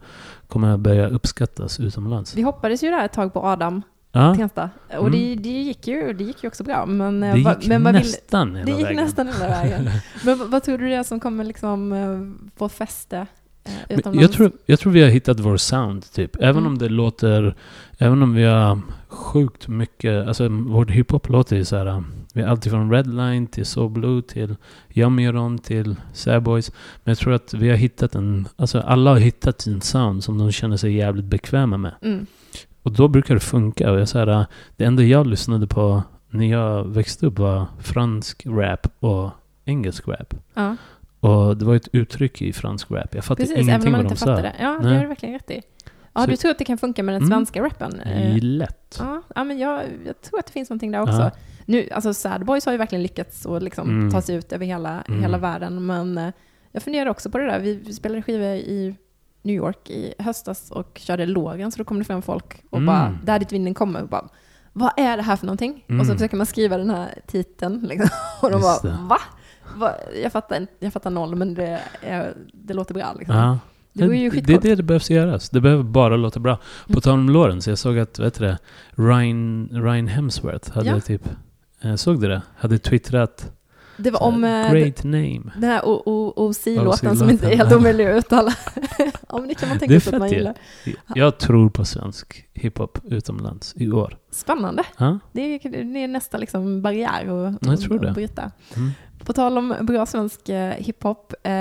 kommer börja uppskattas utomlands. Vi hoppades ju där ett tag på Adam Ja, Tensta. Och Mm. det, det, gick ju, det gick ju också bra. Men, eh, det vad- gick men vad vill, nästan hela det gick vägen. nästan hela vägen. Men vad, tror du det är som kommer liksom eh, få fäste eh, Men utomlands? jag, tror, jag tror vi har hittat vår sound, typ. Även Mm. om det låter... Även om vi har sjukt mycket... Alltså, vår hiphop låter ju så här... Vi har allt från Redline till So Blue till Yamiron till Sad Boys. Men jag tror att vi har hittat en... Alltså, alla har hittat sin sound som de känner sig jävligt bekväma med. Mm. Och då brukar det funka. Och jag, så här, det enda jag lyssnade på när jag växte upp var fransk rap och engelsk rap. Ja, Och det var ett uttryck i fransk rap. Jag fattade precis. Även ingenting om man vad de inte sa. fattar det. Ja, det Nej. har du verkligen rätt i. Ja, Så- du tror att det kan funka med den Mm. svenska rappen? Eh, Lätt. Ja, ja men jag, jag tror att det finns någonting där också. Ja. Nu, alltså Sad Boys har ju verkligen lyckats att liksom Mm. ta sig ut över hela, Mm. hela världen. Men eh, jag funderar också på det där. Vi, vi spelade skivor i New York i höstas och körde lågen, så då kom det fram folk och Mm. bara, där dit vinden kommer, och bara, vad är det här för någonting? Och så Mm. försöker man skriva den här titeln, liksom. och de Just bara, det. va? Jag, fattar, jag fattar noll, men det, är, det låter bra. Liksom. Ja. Det det, det är det det behövs göras. Det behöver bara låta bra. På Mm. tal om Lawrence, jag såg att, vet du det, Ryan, Ryan Hemsworth hade Ja. typ, eh, såg du det? Hade twittrat Det var Så om eh, Great name. den här OC-låten som inte är helt omöjlig att uttala. men det kan man tänka sig att man gillar. Jag tror på svensk hiphop utomlands i år. Spännande. Ja? Det är, det är nästa liksom barriär att, Jag tror att, bryta. Mm. På tal om bra svensk eh, hiphop, eh,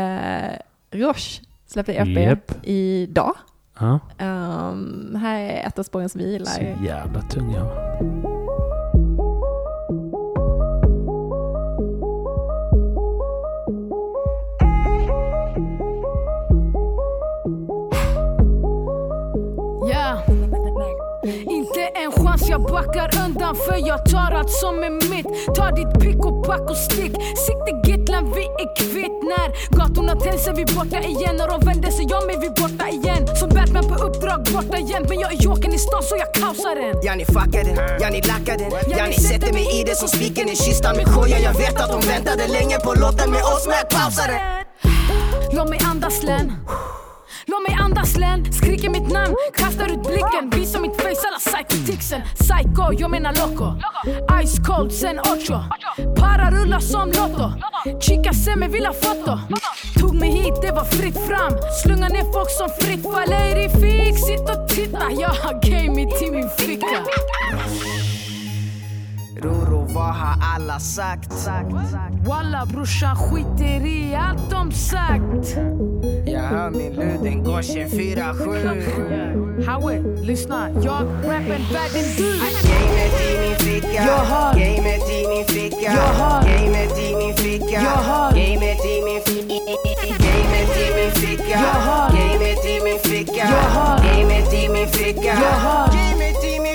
Roche släppte EP Japp. idag. Ja. Um, här är ett av spåren som vi Så gillar. jävla tung jag backar undan för jag tar allt som är mitt. Ta ditt pick och pack och stick. Sikte Gitland, vi är kvitt. När gatorna tänds är vi borta igen. När de vänder sig om är vi borta igen. Som Batman på uppdrag borta igen. Men jag är jokern i stan så jag kaosar den. Ja ni fuckar den, ja ni lackar den Ja ni sätter mig i det som spiken i kistan med koja Jag vet att de väntade länge på låten med oss men jag pausar den Låt mig andas län. Mig andas län, skriker mitt namn, kastar ut blicken. Visar mitt face, alla psykotixen Psycho, jag menar loco. Ice cold sen ocho. Para rullar som Lotto. Chica ser mig vill ha foto. Tog mig hit, det var fritt fram. Slunga ner folk som fritt faller i fik. Sitt och titta, jag har game i min ficka. Roro, vad har alla sagt? Walla brorsan skiter i allt de sagt. Jag hör min lur, den går 24-7 Howie, lyssna, jag rappen världen du. Gamet i min ficka. Jag har- Gamet i min ficka. Jag har- Gamet i min ficka. Jag har- Gamet i min ficka Gamet i min ficka. Jag har- Gamet i min ficka. Jag har- Gamet i min ficka. Jag har- Gamet i min ficka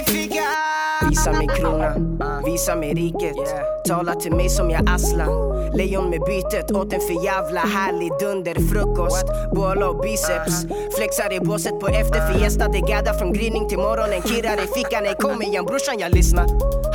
Visa mig kronan, visa mig riket. Tala till mig som jag Aslan Lejon med bytet åt en för jävla härlig dunderfrukost Båla och biceps. Flexar i båset på efterfiesta Det gaddar från gryning till morgonen Kirrar i fickan, nej kom igen brorsan jag lyssnar.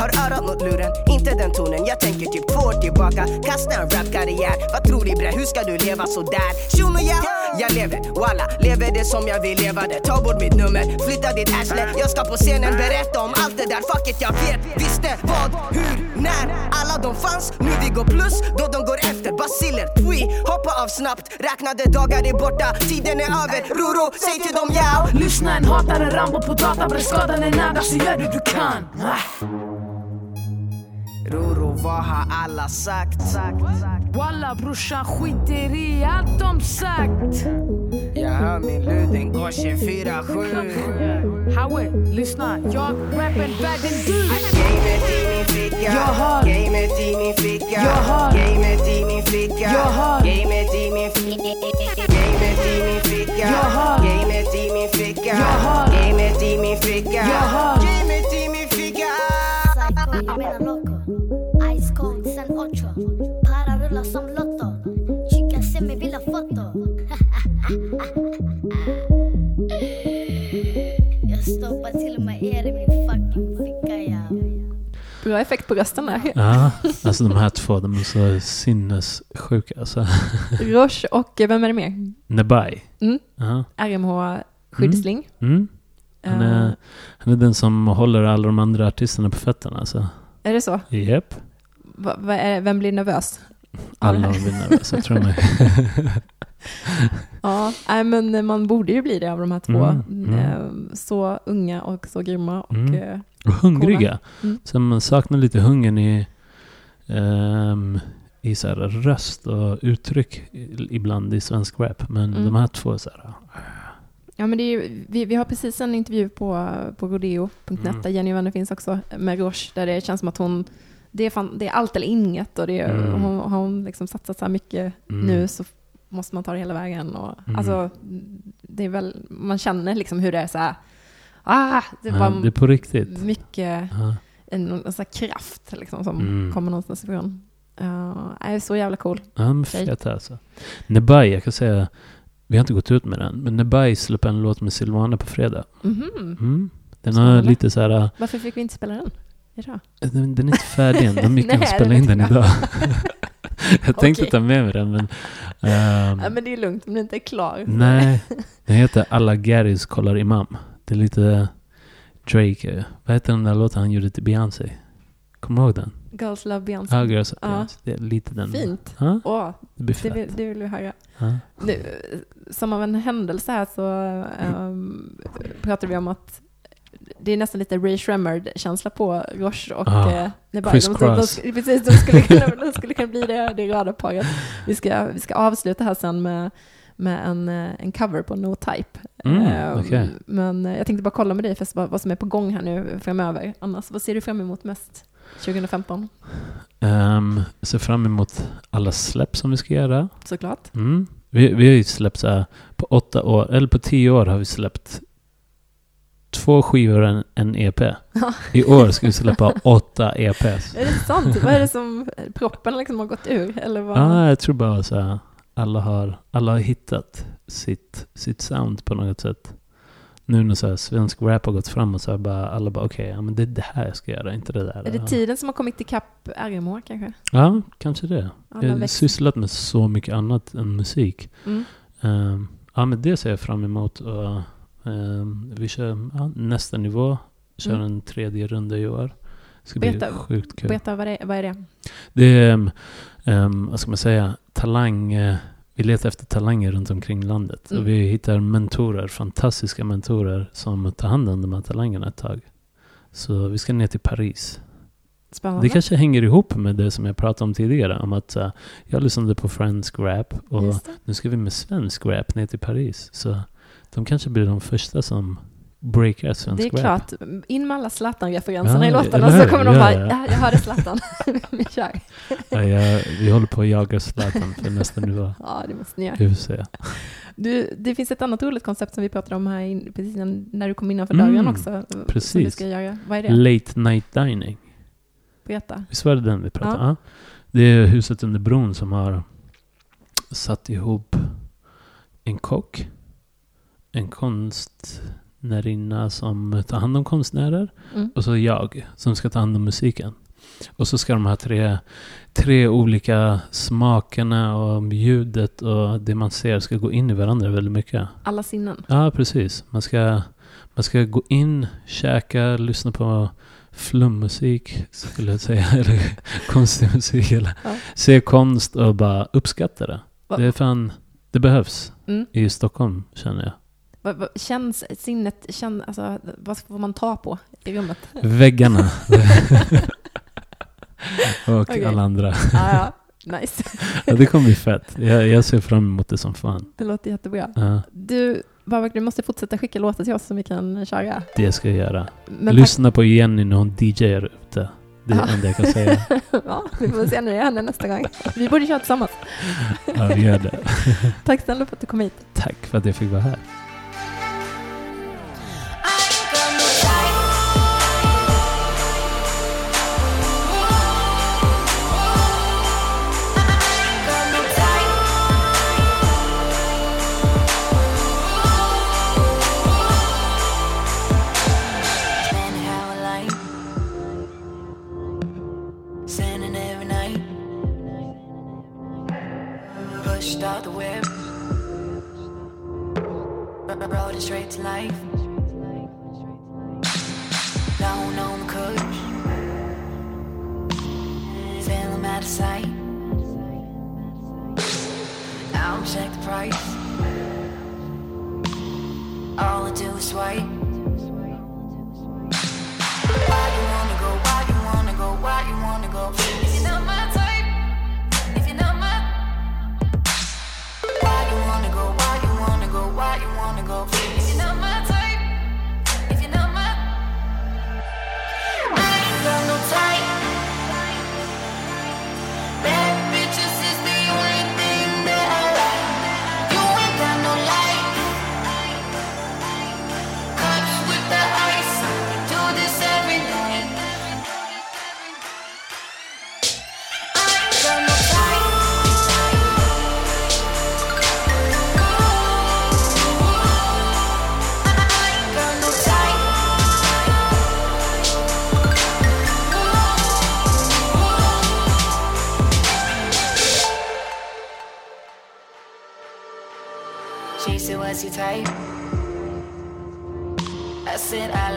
Har örat mot luren, inte den tonen. Jag tänker typ två år tillbaka. Kasta en rapkarriär. Vad tror du bre, hur ska du leva sådär? Shuno ja, jag lever, walla. Lever det som jag vill leva det. Ta bort mitt nummer, flytta ditt arsle Jag ska på scenen berätta om allt det där Fuck it, jag vet, visste vad, hur, när? Alla de fanns, nu vi går plus Då de går efter, basiller, twi. Hoppa av snabbt, räknade dagar är borta. Tiden är över, Roro, säg till dem ja. Lyssna en hatare, Rambo på data Bre skadan är nära så gör det du kan. Ah ah. Roro, vad har alla sagt? Walla brorsan skiter i allt de sagt. Jag hör min lur, den går 24-7 Howie, lyssna, jag rappen världen du Gamet i min ficka. Jag har- Gamet i min ficka. Jag har- Gamet i min ficka. Jag har- Gamet i min ficka Gamet i min ficka. Jag har- Gamet i min ficka. Jag har- Gamet i min ficka. Jag har- Gamet i min ficka. Jag menar loco. Para rullar som Lotto. Chica ser mig vill ha foto. jag stoppar till och med er i min fucking ficka ja. Bra effekt på rösten där. Ja, alltså de här två, de är så sinnessjuka. Alltså. Roche och vem är det mer? Nebai. Mm. Ja. RMH Skyddsling. Mm. Han, är, Eh, han är den som håller alla de andra artisterna på fötterna. Alltså. är det så? Japp. Är, vem blir nervös? Alla blir nervösa, tror mig. Ja, nej, men man borde ju bli det av de här två. Mm, mm. Eh, Så unga och så grymma. Och, Mm. eh, Och hungriga. Mm. Så man saknar lite hungern i, ehm, i så här röst och uttryck ibland i svensk rap. Men Mm. de här två är så här... Ja, men det är vi, vi har precis en intervju på, på rodeo.net Mm. där Jenny Wenner finns också med Roche där det känns som att hon det är, fan, det är allt eller inget och det är, Mm. hon, har hon liksom satsat så här mycket Mm. nu så måste man ta det hela vägen. Och, Mm. alltså, det är väl, man känner liksom hur det är så här, ah, det Ja, var det är på riktigt. mycket Ja. en, en sån kraft liksom, som Mm. kommer någonstans ifrån. Uh, är så jävla cool. Ja, men fet alltså. Nebai, jag kan säga, vi har inte gått ut med den, men Nebai släpper en låt med Silvana på fredag. Mhm. Mm. Den har lite så här, Varför fick vi inte spela den idag? den, den är inte färdig än, de gick Nej, och det spela vet in den idag. jag tänkte Okej. ta med mig den, men... ehm, Ja, men det är lugnt om den inte är klar. nej, den heter Alla Garys kollar Imam. Det är lite Drake, eh, vad heter den där låten han gjorde till Beyoncé? Kommer du ihåg den? Girls Love Beyoncé. Ja, Girls Ja. Beyoncé. Det är lite den. Fint. Åh, det blir det fett. vill, det vill vi höra. Ja. Nu, som av en händelse här så um, pratade vi om att det är nästan lite Ray Shremmerd-känsla på Roche och Ah, eh, Chris de, de, Cross. de, precis, de skulle kunna, de skulle kunna bli det, det paret. Vi ska, vi ska avsluta här sen med, med en, eh, en cover på No Type. Mm, Ehm, okej. Men eh, jag tänkte bara kolla med dig först vad, vad som är på gång här nu framöver. Annars, vad ser du fram emot mest 2015? Um, jag ser fram emot alla släpp som vi ska göra. Såklart. Mm. Vi, vi har ju släppt så här, på åtta år, eller på tio år har vi släppt två skivor och en, en EP. Ja. I år ska vi släppa åtta E EPs. Är det sant? vad är det som proppen liksom har gått ur? Eller vad? Ja, jag tror bara så här, alla har, alla har hittat sitt, sitt sound på något sätt. Nu när så här, svensk rap har gått fram och så här, bara, alla bara okej, ja, men det är det här jag ska göra, inte det där. Är det tiden som har kommit ikapp RMH kanske? Ja, kanske det. Alla Jag har sysslat med så mycket annat än musik. Mm. Ehm, ja, men det ser jag fram emot. Och, vi kör ja, nästa nivå. Kör Mm. en tredje runda i år. Det ska bli Berätta, sjukt kul. berätta vad, det, vad är det? Det är, um, vad ska man säga, talang. eh, vi letar efter talanger runt omkring landet. Mm. Och vi hittar mentorer, fantastiska mentorer som tar hand om de här talangerna ett tag. Så vi ska ner till Paris. Spännande. Det kanske hänger ihop med det som jag pratade om tidigare. Om att uh, jag lyssnade på fransk rap och nu ska vi med svensk rap ner till Paris. Så de kanske blir de första som breakar svensk Det är rap. klart. In med alla Zlatan-referenserna Ja, i låtarna så kommer de Ja, bara, ja. ja, jag hörde Zlatan. Vi kör. Ja, jag, vi håller på att jaga Zlatan för nästa nivå. Ja, det måste ni göra. Du, det finns ett annat roligt koncept som vi pratade om här in, precis när du kom innanför Mm, dörren också. Som du precis. ska göra. Vad är det? Late night dining. Berätta. Visst var det den vi pratade om? Ja. Det är huset under bron som har satt ihop en kock, en konstnärinna som tar hand om konstnärer Mm. och så jag som ska ta hand om musiken. Och så ska de här tre, tre olika smakerna och ljudet och det man ser ska gå in i varandra väldigt mycket. Alla sinnen. Ja, precis. Man ska, man ska gå in, käka, lyssna på flummusik, skulle jag säga. Eller konstig musik. Eller Ja. se konst och bara uppskatta det. Va- Det är fan, det behövs Mm. i Stockholm, känner jag. Känns sinnet, känn, alltså, vad får man ta på i rummet? Väggarna. och Okej. alla andra. Ja, ja. Nice. Ja, det kommer bli fett. Jag, jag ser fram emot det som fan. Det låter jättebra. Ja, Du, Babak, du måste fortsätta skicka låtar till oss som vi kan köra. det ska jag göra. Men Lyssna på Jenny när hon DJar ute. Det är Ja. det enda jag kan säga. ja, vi får se när det händer nästa gång. Vi borde köra tillsammans. Ja, vi gör det. Tack snälla för att du kom hit. Tack för att jag fick vara här. right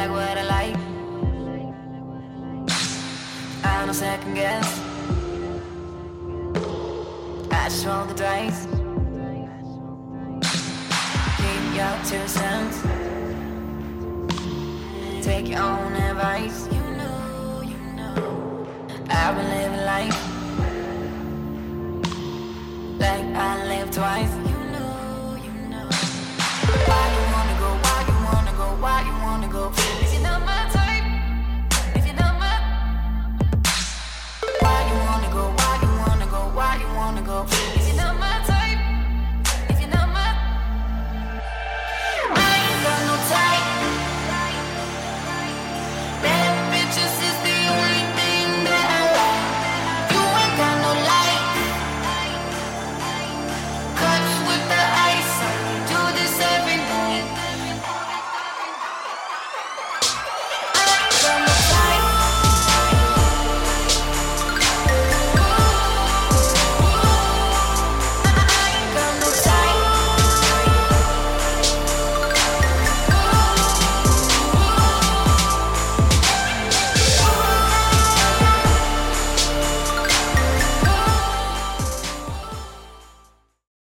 like what I like. I know second guess. I just roll the dice. Keep your two cents. Take your own advice. You know, you know. I've been living life like I live twice.